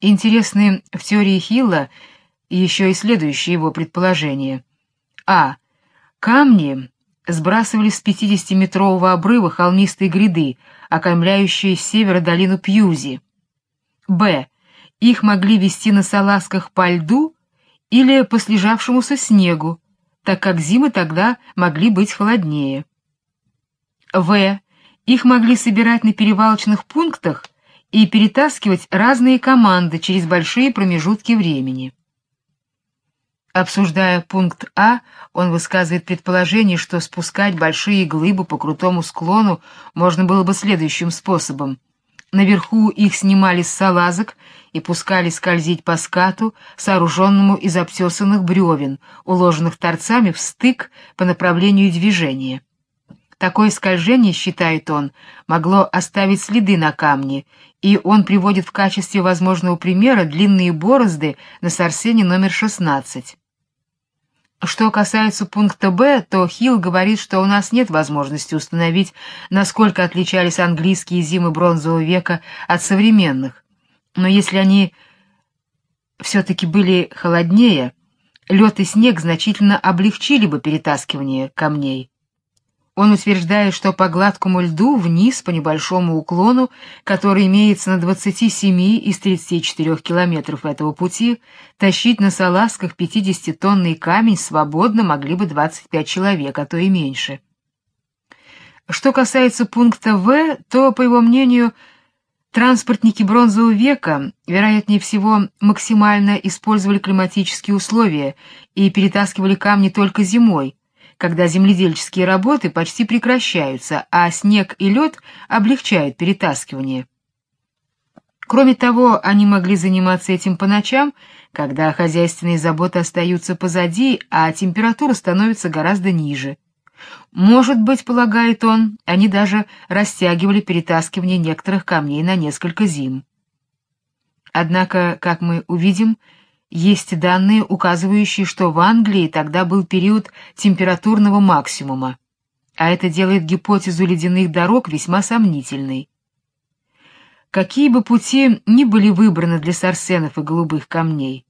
Интересны в теории Хилла еще и следующие его предположения. А. Камни сбрасывали с 50-метрового обрыва холмистой гряды, окаймляющей с севера долину Пьюзи. Б. Их могли вести на салазках по льду или по слежавшемуся снегу, так как зимы тогда могли быть холоднее. В. Их могли собирать на перевалочных пунктах и перетаскивать разные команды через большие промежутки времени. Обсуждая пункт А, он высказывает предположение, что спускать большие глыбы по крутому склону можно было бы следующим способом. Наверху их снимали с салазок и пускали скользить по скату, сооруженному из обтесанных бревен, уложенных торцами в стык по направлению движения. Такое скольжение, считает он, могло оставить следы на камне, и он приводит в качестве возможного примера длинные борозды на сарсене номер 16. Что касается пункта Б, то Хилл говорит, что у нас нет возможности установить, насколько отличались английские зимы бронзового века от современных. Но если они все-таки были холоднее, лед и снег значительно облегчили бы перетаскивание камней. Он утверждает, что по гладкому льду вниз по небольшому уклону, который имеется на 27 из 34 километров этого пути, тащить на салазках 50-тонный камень свободно могли бы 25 человек, а то и меньше. Что касается пункта В, то, по его мнению, транспортники бронзового века, вероятнее всего, максимально использовали климатические условия и перетаскивали камни только зимой, когда земледельческие работы почти прекращаются, а снег и лед облегчают перетаскивание. Кроме того, они могли заниматься этим по ночам, когда хозяйственные заботы остаются позади, а температура становится гораздо ниже. Может быть, полагает он, они даже растягивали перетаскивание некоторых камней на несколько зим. Однако, как мы увидим, есть данные, указывающие, что в Англии тогда был период температурного максимума, а это делает гипотезу ледяных дорог весьма сомнительной. Какие бы пути ни были выбраны для сарсенов и голубых камней,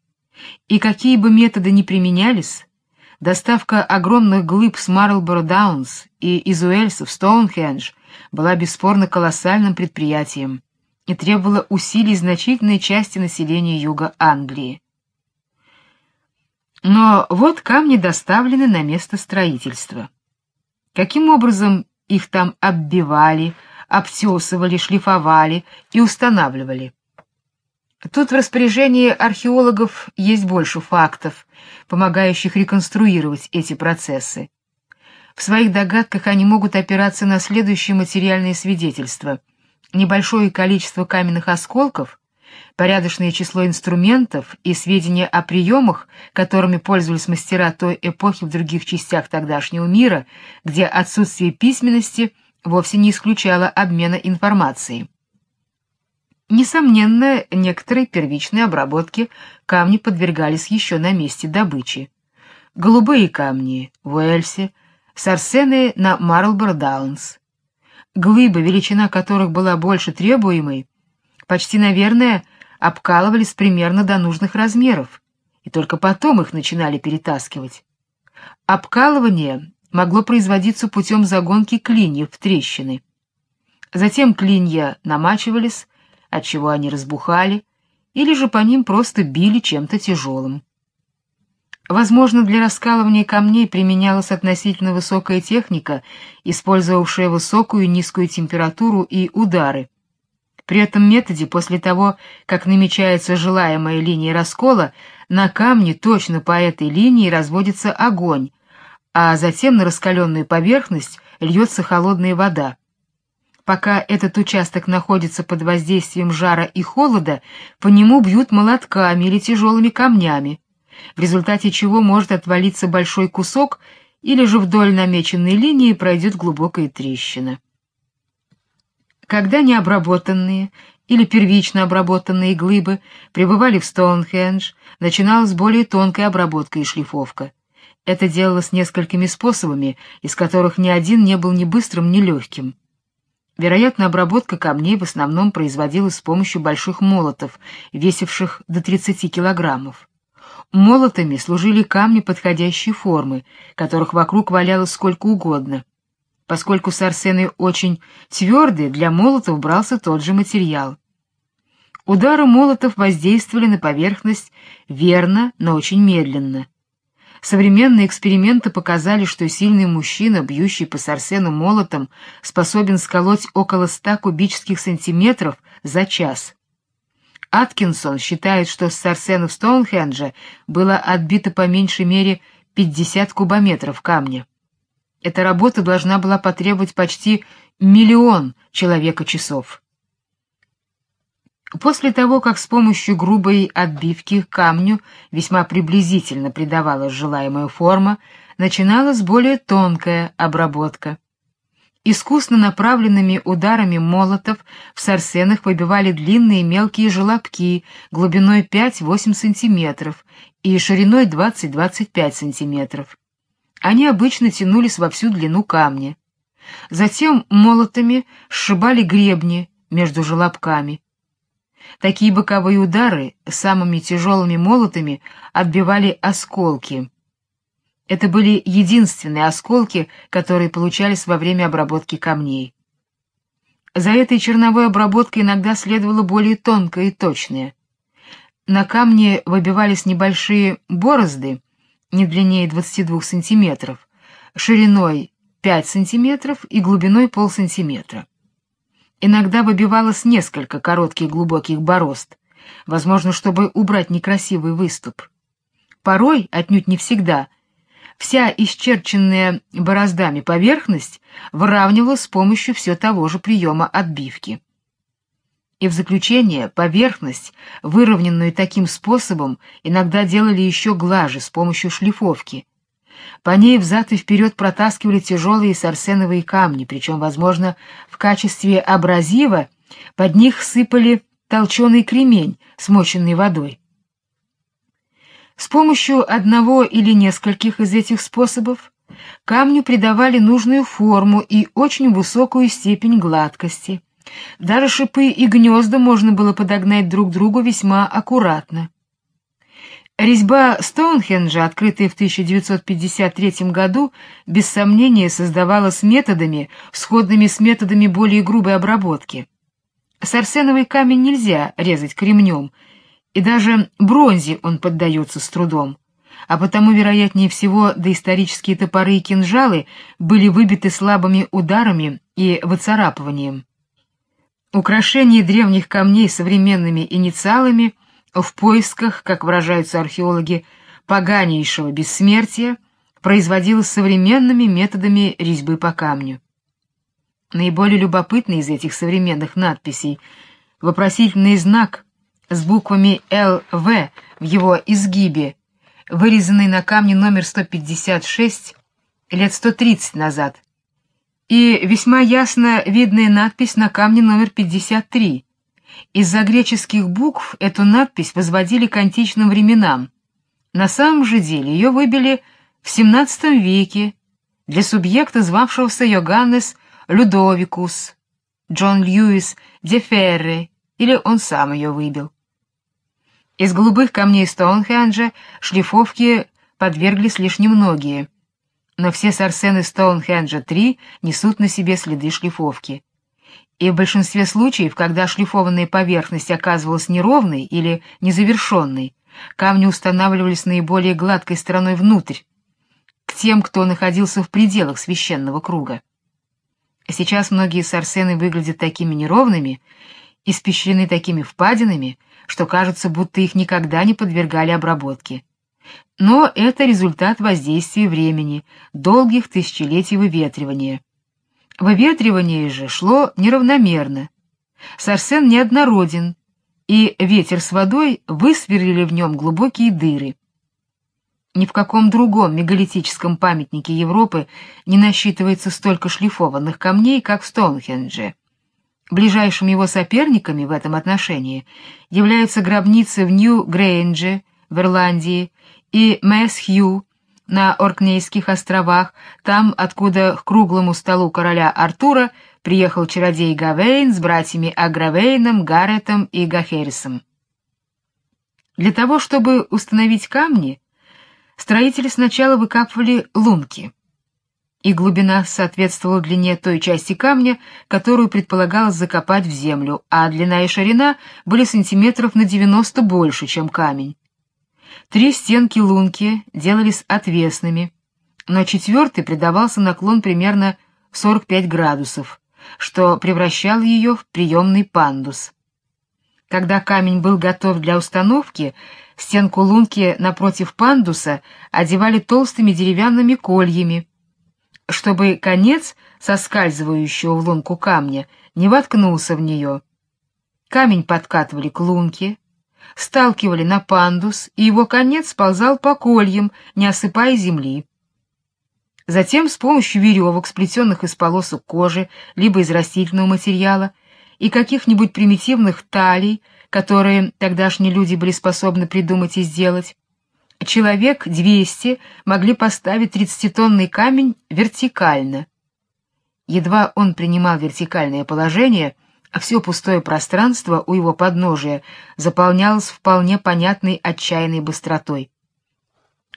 и какие бы методы ни применялись, доставка огромных глыб с Марлборо Даунс и из Уэльса в Стоунхендж была бесспорно колоссальным предприятием и требовала усилий значительной части населения юга Англии. Но вот камни доставлены на место строительства. Каким образом их там оббивали, обтесывали, шлифовали и устанавливали? Тут в распоряжении археологов есть больше фактов, помогающих реконструировать эти процессы. В своих догадках они могут опираться на следующие материальные свидетельства. Небольшое количество каменных осколков, порядочное число инструментов и сведения о приемах, которыми пользовались мастера той эпохи в других частях тогдашнего мира, где отсутствие письменности вовсе не исключало обмена информацией. Несомненно, некоторые первичные обработки камни подвергались еще на месте добычи. Голубые камни в Уэльсе, сарсены на Марлборо-Даунс. Глыбы, величина которых была больше требуемой, почти, наверное, обкалывались примерно до нужных размеров, и только потом их начинали перетаскивать. Обкалывание могло производиться путем загонки клиньев в трещины. Затем клинья намачивались, отчего они разбухали, или же по ним просто били чем-то тяжелым. Возможно, для раскалывания камней применялась относительно высокая техника, использовавшая высокую и низкую температуру и удары. При этом методе, после того, как намечается желаемая линия раскола, на камне точно по этой линии разводится огонь, а затем на раскаленную поверхность льется холодная вода. Пока этот участок находится под воздействием жара и холода, по нему бьют молотками или тяжелыми камнями, в результате чего может отвалиться большой кусок или же вдоль намеченной линии пройдет глубокая трещина. Когда необработанные или первично обработанные глыбы прибывали в Стоунхендж, начиналась более тонкая обработка и шлифовка. Это делалось несколькими способами, из которых ни один не был ни быстрым, ни легким. Вероятно, обработка камней в основном производилась с помощью больших молотов, весивших до 30 килограммов. Молотами служили камни подходящей формы, которых вокруг валялось сколько угодно. Поскольку сарсены очень твердые, для молотов брался тот же материал. Удары молотов воздействовали на поверхность верно, но очень медленно. Современные эксперименты показали, что сильный мужчина, бьющий по сарсену молотом, способен сколоть около 100 кубических сантиметров за час. Аткинсон считает, что с сарсенов Стоунхенджа было отбито по меньшей мере 50 кубометров камня. Эта работа должна была потребовать почти миллион человека-часов. После того, как с помощью грубой отбивки камню весьма приблизительно придавалась желаемая форма, начиналась более тонкая обработка. Искусно направленными ударами молотов в сарсенах выбивали длинные мелкие желобки глубиной 5-8 см и шириной 20-25 см. Они обычно тянулись во всю длину камня. Затем молотами сшибали гребни между желобками. Такие боковые удары самыми тяжелыми молотами отбивали осколки. Это были единственные осколки, которые получались во время обработки камней. За этой черновой обработкой иногда следовало более тонкое и точное. На камне выбивались небольшие борозды, не длиннее 22 сантиметров, шириной 5 сантиметров и глубиной полсантиметра. Иногда выбивалось несколько коротких глубоких борозд, возможно, чтобы убрать некрасивый выступ. Порой, отнюдь не всегда, вся исчерченная бороздами поверхность выравнивалась с помощью все того же приема отбивки. И в заключение поверхность, выровненную таким способом, иногда делали еще глаже с помощью шлифовки, по ней взад и вперед протаскивали тяжелые сарсеновые камни, причем, возможно, в качестве абразива под них сыпали толченый кремень, смоченный водой. С помощью одного или нескольких из этих способов камню придавали нужную форму и очень высокую степень гладкости. Даже шипы и гнезда можно было подогнать друг другу весьма аккуратно. Резьба Стоунхенджа, открытая в 1953 году, без сомнения создавалась методами, сходными с методами более грубой обработки. Сарсеновый камень нельзя резать кремнем, и даже бронзе он поддается с трудом, а потому, вероятнее всего, доисторические топоры и кинжалы были выбиты слабыми ударами и выцарапыванием. Украшение древних камней современными инициалами — в поисках, как выражаются археологи, поганейшего бессмертия производилось современными методами резьбы по камню. Наиболее любопытный из этих современных надписей — вопросительный знак с буквами «ЛВ» в его изгибе, вырезанный на камне номер 156 лет 130 назад, и весьма ясно видная надпись на камне номер 53 из-за греческих букв эту надпись возводили к античным временам. На самом же деле ее выбили в XVII веке для субъекта, звавшегося Йоганнес Людовикус, Джон Льюис де Ферре, или он сам ее выбил. Из голубых камней Стоунхенджа шлифовки подверглись лишь немногие, но все сарсены Стоунхенджа-3 несут на себе следы шлифовки и в большинстве случаев, когда шлифованная поверхность оказывалась неровной или незавершенной, камни устанавливались наиболее гладкой стороной внутрь, к тем, кто находился в пределах священного круга. Сейчас многие сарсены выглядят такими неровными, испещрены такими впадинами, что кажется, будто их никогда не подвергали обработке. Но это результат воздействия времени, долгих тысячелетий выветривания. Выветривание же шло неравномерно. Сарсен неоднороден, и ветер с водой высверлили в нем глубокие дыры. Ни в каком другом мегалитическом памятнике Европы не насчитывается столько шлифованных камней, как в Стоунхендже. Ближайшими его соперниками в этом отношении являются гробницы в Нью-Грейндже в Ирландии и Мэс-Хью на Оркнейских островах, там, откуда к круглому столу короля Артура приехал чародей Гавейн с братьями Агравейном, Гарретом и Гахерисом. Для того, чтобы установить камни, строители сначала выкапывали лунки, и глубина соответствовала длине той части камня, которую предполагалось закопать в землю, а длина и ширина были сантиметров на 90 больше, чем камень. Три стенки лунки делались отвесными, но четвертый придавался наклон примерно 45 градусов, что превращало ее в приемный пандус. Когда камень был готов для установки, стенку лунки напротив пандуса одевали толстыми деревянными кольями, чтобы конец соскальзывающего в лунку камня не воткнулся в нее. Камень подкатывали к лунке, сталкивали на пандус, и его конец сползал по кольям, не осыпая земли. Затем с помощью веревок, сплетенных из полосок кожи, либо из растительного материала, и каких-нибудь примитивных талий, которые тогдашние люди были способны придумать и сделать, человек 200 могли поставить тридцатитонный камень вертикально. Едва он принимал вертикальное положение, а все пустое пространство у его подножия заполнялось вполне понятной отчаянной быстротой.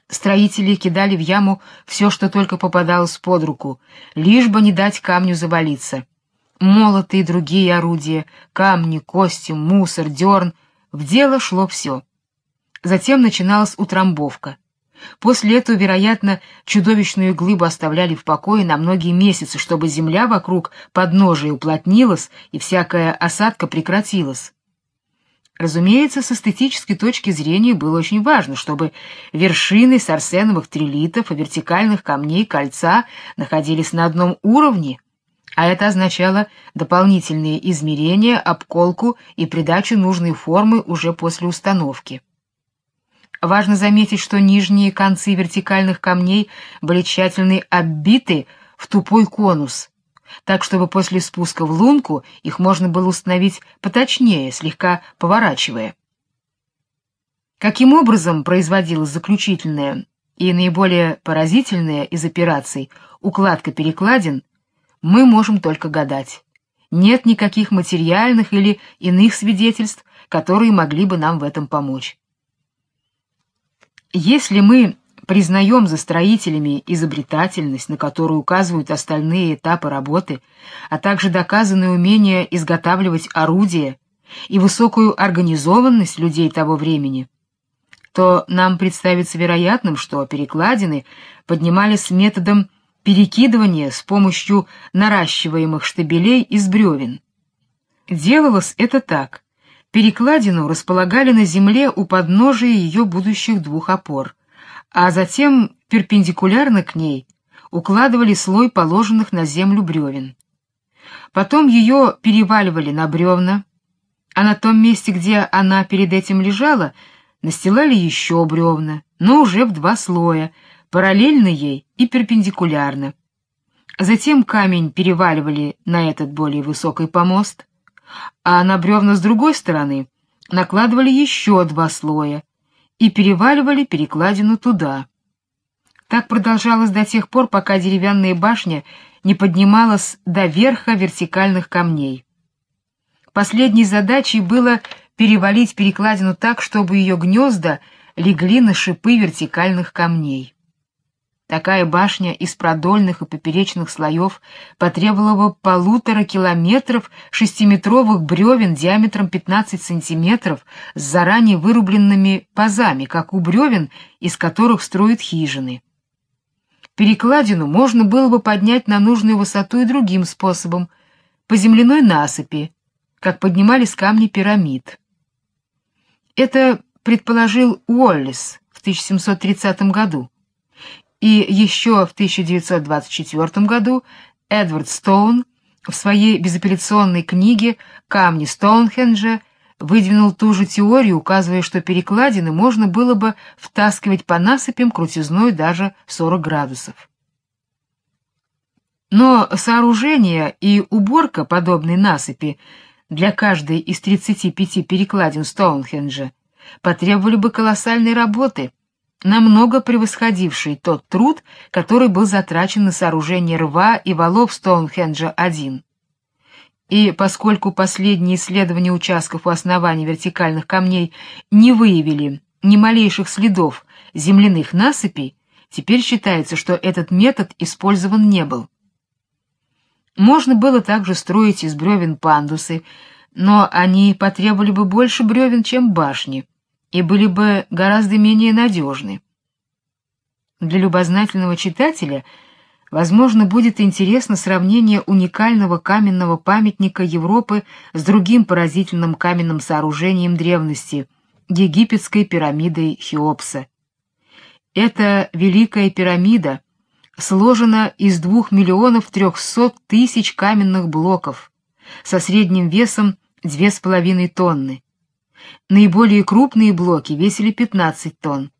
Строители кидали в яму все, что только попадалось под руку, лишь бы не дать камню завалиться. Молоты и другие орудия, камни, кости, мусор, дерн — в дело шло все. Затем начиналась утрамбовка. После этого, вероятно, чудовищную глыбу оставляли в покое на многие месяцы, чтобы земля вокруг подножия уплотнилась и всякая осадка прекратилась. Разумеется, с эстетической точки зрения было очень важно, чтобы вершины сарсеновых трилитов и вертикальных камней кольца находились на одном уровне, а это означало дополнительные измерения, обколку и придачу нужной формы уже после установки. Важно заметить, что нижние концы вертикальных камней были тщательно оббиты в тупой конус, так чтобы после спуска в лунку их можно было установить поточнее, слегка поворачивая. Каким образом производилась заключительная и наиболее поразительная из операций укладка перекладин, мы можем только гадать. Нет никаких материальных или иных свидетельств, которые могли бы нам в этом помочь. Если мы признаем за строителями изобретательность, на которую указывают остальные этапы работы, а также доказанное умение изготавливать орудия и высокую организованность людей того времени, то нам представится вероятным, что перекладины поднимались методом перекидывания с помощью наращиваемых штабелей из бревен. Делалось это так. Перекладину располагали на земле у подножия ее будущих двух опор — а затем перпендикулярно к ней укладывали слой положенных на землю бревен. Потом ее переваливали на бревна, а на том месте, где она перед этим лежала, настилали еще бревна, но уже в два слоя, параллельно ей и перпендикулярно. Затем камень переваливали на этот более высокий помост, а на бревна с другой стороны накладывали еще два слоя, и переваливали перекладину туда. Так продолжалось до тех пор, пока деревянная башня не поднималась до верха вертикальных камней. Последней задачей было перевалить перекладину так, чтобы ее гнезда легли на шипы вертикальных камней. Такая башня из продольных и поперечных слоев потребовала бы полутора километров шестиметровых бревен диаметром 15 сантиметров с заранее вырубленными пазами, как у бревен, из которых строят хижины. Перекладину можно было бы поднять на нужную высоту и другим способом, по земляной насыпи, как поднимались камни пирамид. Это предположил Уоллес в 1730 году и еще в 1924 году Эдвард Стоун в своей безапелляционной книге «Камни Стоунхенджа» выдвинул ту же теорию, указывая, что перекладины можно было бы втаскивать по насыпям крутизной даже 40 градусов. Но сооружение и уборка подобной насыпи для каждой из 35 перекладин Стоунхенджа потребовали бы колоссальной работы — намного превосходивший тот труд, который был затрачен на сооружение рва и валов Стоунхенджа-1. И поскольку последние исследования участков у основания вертикальных камней не выявили ни малейших следов земляных насыпей, теперь считается, что этот метод использован не был. Можно было также строить из бревен пандусы, но они потребовали бы больше бревен, чем башни, и были бы гораздо менее надежны. Для любознательного читателя, возможно, будет интересно сравнение уникального каменного памятника Европы с другим поразительным каменным сооружением древности — египетской пирамидой Хеопса. Эта великая пирамида сложена из двух миллионов трехсот тысяч каменных блоков со средним весом две с половиной тонны. Наиболее крупные блоки весили 15 тонн.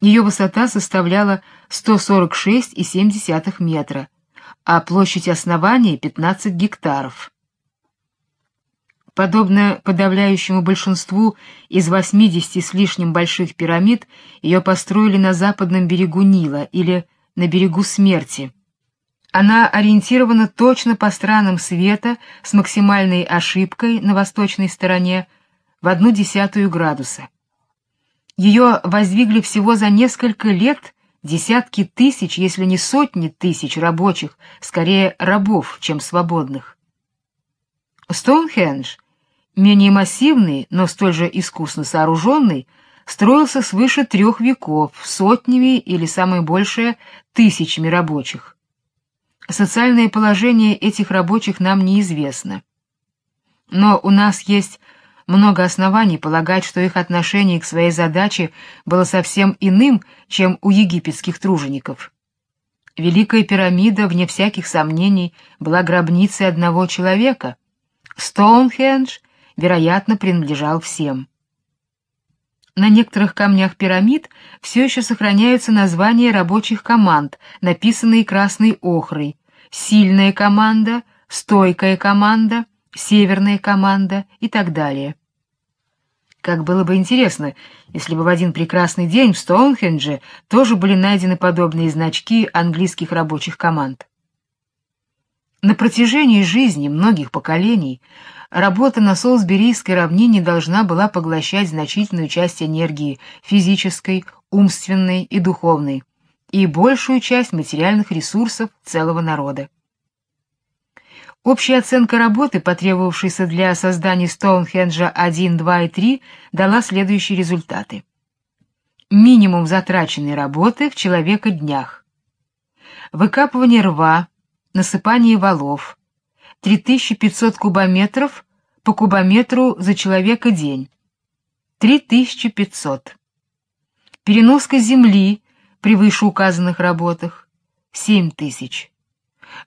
Ее высота составляла 146,7 метра, а площадь основания — 15 гектаров. Подобно подавляющему большинству из 80 с лишним больших пирамид, ее построили на западном берегу Нила или на берегу смерти. Она ориентирована точно по странам света с максимальной ошибкой на восточной стороне в одну десятую градуса. Ее воздвигли всего за несколько лет десятки тысяч, если не сотни тысяч рабочих, скорее рабов, чем свободных. Стоунхендж, менее массивный, но столь же искусно сооруженный, строился свыше трех веков, сотнями или самое большее тысячами рабочих. Социальное положение этих рабочих нам неизвестно. Но у нас есть много оснований полагать, что их отношение к своей задаче было совсем иным, чем у египетских тружеников. Великая пирамида, вне всяких сомнений, была гробницей одного человека. Стоунхендж, вероятно, принадлежал всем. На некоторых камнях пирамид все еще сохраняются названия рабочих команд, написанные красной охрой. Сильная команда, стойкая команда — северная команда и так далее. Как было бы интересно, если бы в один прекрасный день в Стоунхендже тоже были найдены подобные значки английских рабочих команд. На протяжении жизни многих поколений работа на Солсберийской равнине должна была поглощать значительную часть энергии физической, умственной и духовной и большую часть материальных ресурсов целого народа. Общая оценка работы, потребовавшейся для создания Стоунхенджа 1, 2 и 3, дала следующие результаты. Минимум затраченной работы в человека днях. Выкапывание рва, насыпание валов. 3500 кубометров по кубометру за человека день. 3500. Переноска земли при вышеуказанных работах. 7000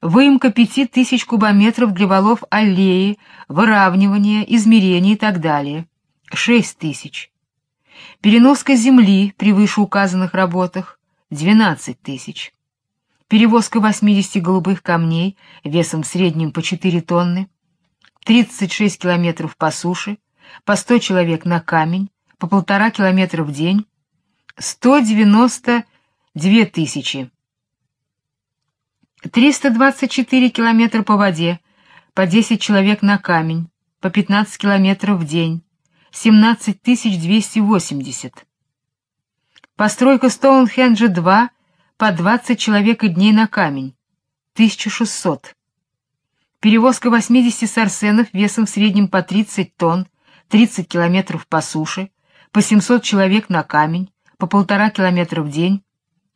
выемка пяти тысяч кубометров валов аллеи, выравнивание, измерение и так далее. Шесть тысяч. Переноска земли при вышеуказанных работах — двенадцать тысяч. Перевозка 80 голубых камней весом в среднем по 4 тонны, 36 километров по суше, по 100 человек на камень, по полтора километра в день, 192 тысячи 324 километра по воде, по 10 человек на камень, по 15 километров в день, 17 280. Постройка Стоунхенджа-2 по 20 человек и дней на камень, 1600. Перевозка 80 сарсенов весом в среднем по 30 тонн, 30 километров по суше, по 700 человек на камень, по полтора километра в день,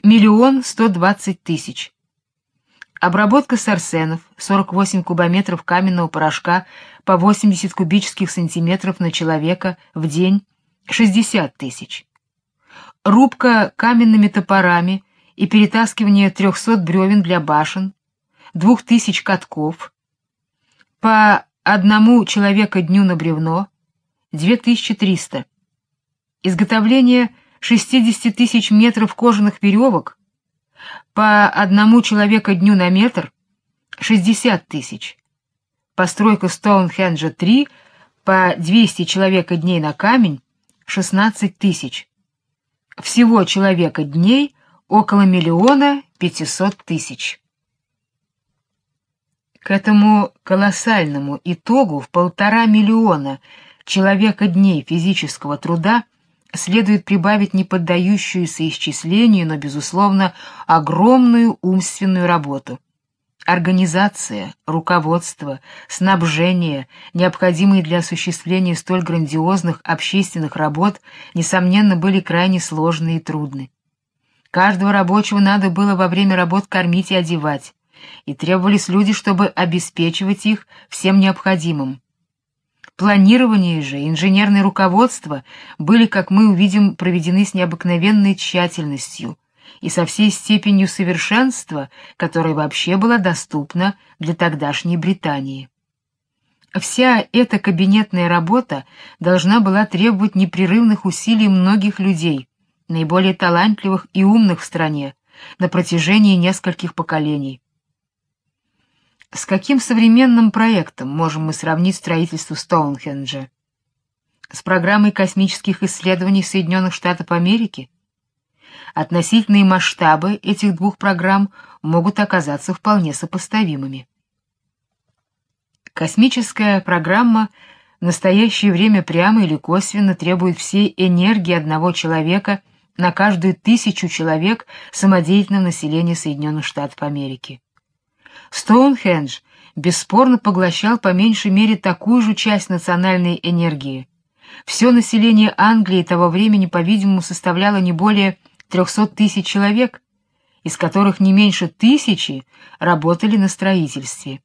миллион сто двадцать тысяч. Обработка сарсенов, 48 кубометров каменного порошка по 80 кубических сантиметров на человека в день, 60 тысяч. Рубка каменными топорами и перетаскивание 300 бревен для башен, 2000 катков, по одному человека дню на бревно, 2300. Изготовление 60 тысяч метров кожаных веревок, по одному человека дню на метр — 60 тысяч. Постройка Стоунхенджа-3 по 200 человека дней на камень — 16 тысяч. Всего человека дней около миллиона 500 тысяч. К этому колоссальному итогу в полтора миллиона человека дней физического труда следует прибавить не поддающуюся исчислению, но, безусловно, огромную умственную работу. Организация, руководство, снабжение, необходимые для осуществления столь грандиозных общественных работ, несомненно, были крайне сложны и трудны. Каждого рабочего надо было во время работ кормить и одевать, и требовались люди, чтобы обеспечивать их всем необходимым. Планирование же, инженерное руководство были, как мы увидим, проведены с необыкновенной тщательностью и со всей степенью совершенства, которая вообще была доступна для тогдашней Британии. Вся эта кабинетная работа должна была требовать непрерывных усилий многих людей, наиболее талантливых и умных в стране, на протяжении нескольких поколений. С каким современным проектом можем мы сравнить строительство Стоунхенджа? С программой космических исследований Соединенных Штатов Америки? Относительные масштабы этих двух программ могут оказаться вполне сопоставимыми. Космическая программа в настоящее время прямо или косвенно требует всей энергии одного человека на каждую тысячу человек самодеятельного населения Соединенных Штатов Америки. Стоунхендж бесспорно поглощал по меньшей мере такую же часть национальной энергии. Все население Англии того времени, по-видимому, составляло не более 300 тысяч человек, из которых не меньше тысячи работали на строительстве.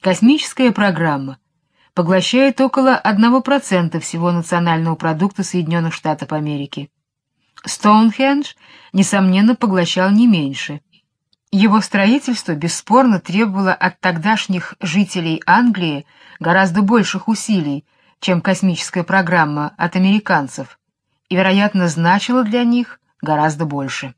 Космическая программа поглощает около 1% всего национального продукта Соединенных Штатов Америки. Стоунхендж, несомненно, поглощал не меньше – его строительство бесспорно требовало от тогдашних жителей Англии гораздо больших усилий, чем космическая программа от американцев, и, вероятно, значило для них гораздо больше.